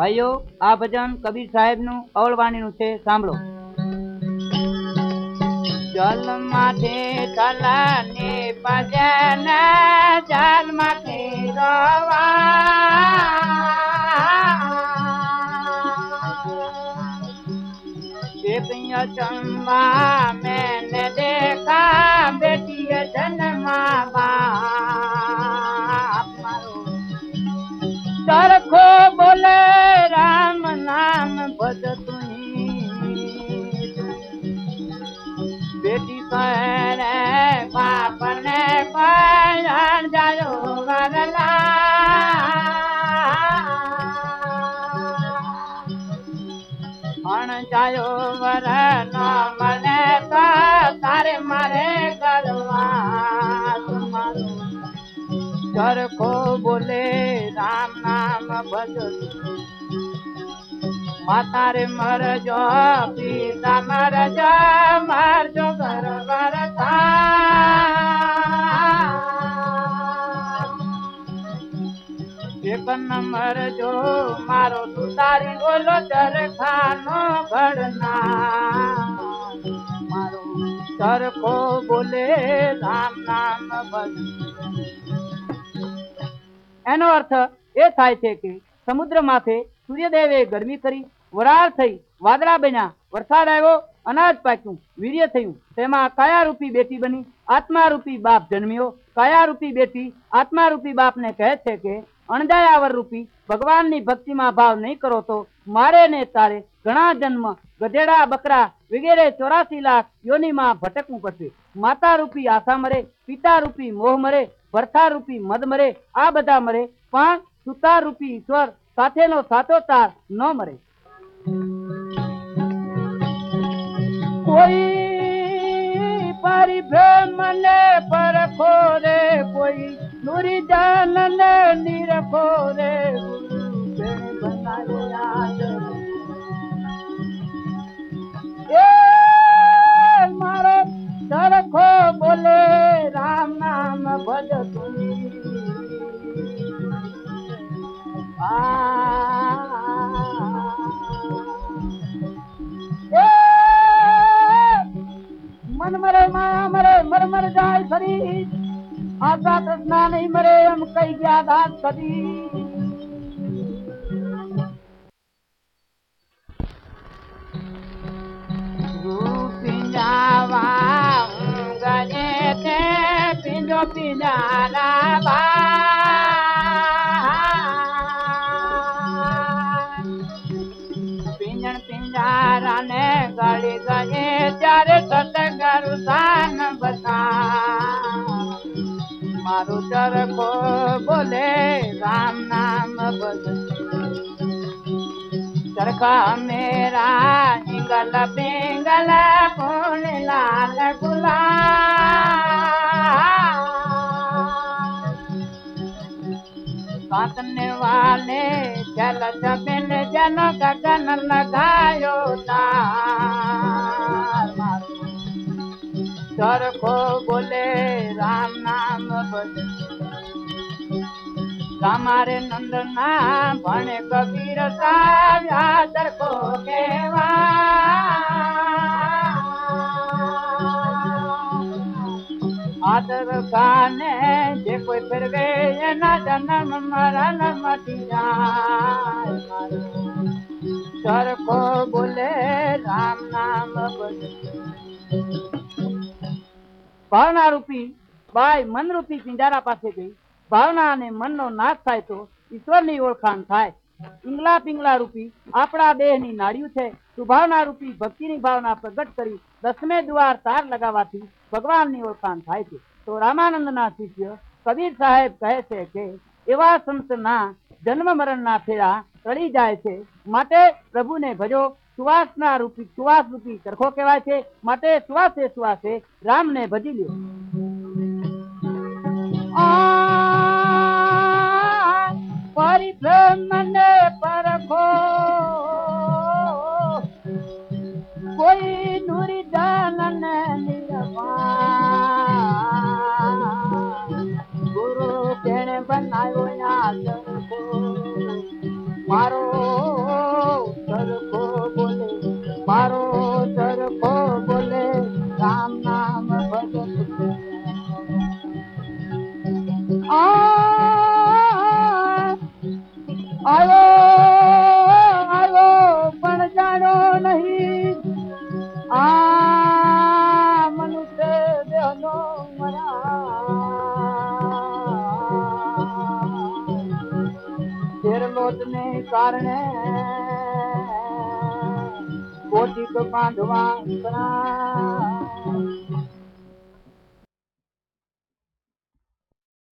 ભાઈઓ, આ ભજન કબીર સાહેબનું અવળવાણીનું છે, સાંભળો. જલ માથે તલાને ભજન, જલ માથે ગવા જન્મા મેને દેખા બેટી જન્મા બાપ મારો. સરખો માતા રે મરજો, પિતા મરજો, મારજો ઘર એક નંબર જો, મારો સુતારી બોલો ચરખાનો ઘડના. મારો ચરખો બોલે રામ નામ ભજ એનો અર્થ એ થાય છે કે સમુદ્ર માથે સૂર્યદેવે ગરમી કરી, વરાળ થઈ, વાદળા બન્યા, વરસાદ આવ્યો, અનાજ પાક્યું, વીર્ય થયું. તેમાં કયા રૂપી બેટી બની, આત્મારૂપી બાપ જન્મ્યો. કયા રૂપી બેટી આત્મારૂપી બાપને કહે છે કે અણદાયાવર રૂપી ભગવાનની ભક્તિમાં ભાવ નહીં કરો તો મારે ને તારે ઘણા જન્મ, ગધેડા, બકરા વગેરે ચોરાસી લાખ યોનીમાં ભટકવું પડશે. માતા રૂપી આશા મરે પિતા રૂપી મોહ મરે ભરથા રૂપી મદ મરે, આ બધા મરે, પણ સુતાર રૂપી ઈશ્વર સાથેનો સાચો તાર ન મરે. કોઈ પરિભ્રમ ને પરખો રે, કોઈ નુરી જાન ને નિરખો રે. ગુરુ તે બનાવો યાદ એ મારો સરખો બોલે, રામ નામ ભજ તુમી મન મરે જાય ફરી. આશા તૃષ્ણા નહીં મરે એમ કઈ ગયા દાત કદી. પિંજારા ને ગળી ગળે મારું ચરખો બોલે, રામ નામ ભજ ચરખા મેરા હિંગલ પિંગલ પૂર્ણ લાલ ગુલા કાતને વાલે જલ જમીન જન ગગન લગાયો તા. ચરખો બોલે, રામ નામ બોલે. તમારે નંદ ના ભણે કબીર સાવ્યા કો કેવા આદર કાને જે કોઈ ફેરવે એના જન્મ મરણ મટી જાય. સરખો બોલે, રામ નામ બોલે. ભાવના રૂપી બાઈ મન રૂપી પિંજારા પાસે ગઈ. ભાવના અને મનનો નાશ થાય તો ઈશ્વરની ઓળખાણ થાય. પિંગલા પિંગલા રૂપી આપણા દેહની નાડ્યું છે. સુભાવના રૂપી ભક્તિની ભાવના પ્રગટ કરી દસમે દ્વાર તાર લગાવવાથી ભગવાનની ઓળખાણ થાય છે. તો રામાનંદના શિષ્ય કબીર સાહેબ કહે છે કે, એવા સંતના જન્મ મરણના ફેરા ટળી જાય છે. માટે પ્રભુને ભજો. સુવાસના રૂપી, સુવાસ રૂપી ચરખો કહેવાય છે. માટે સુવાસે સુવાસે રામને ભજી લ્યો. પરિભ્રમને પરખો. કોઈ નુરી દાનન ગુરુ કેણે બનાવ્યો મારો આ મનુષ્ય દેહનો લોટ ને કારણે કોટિક બાંધવા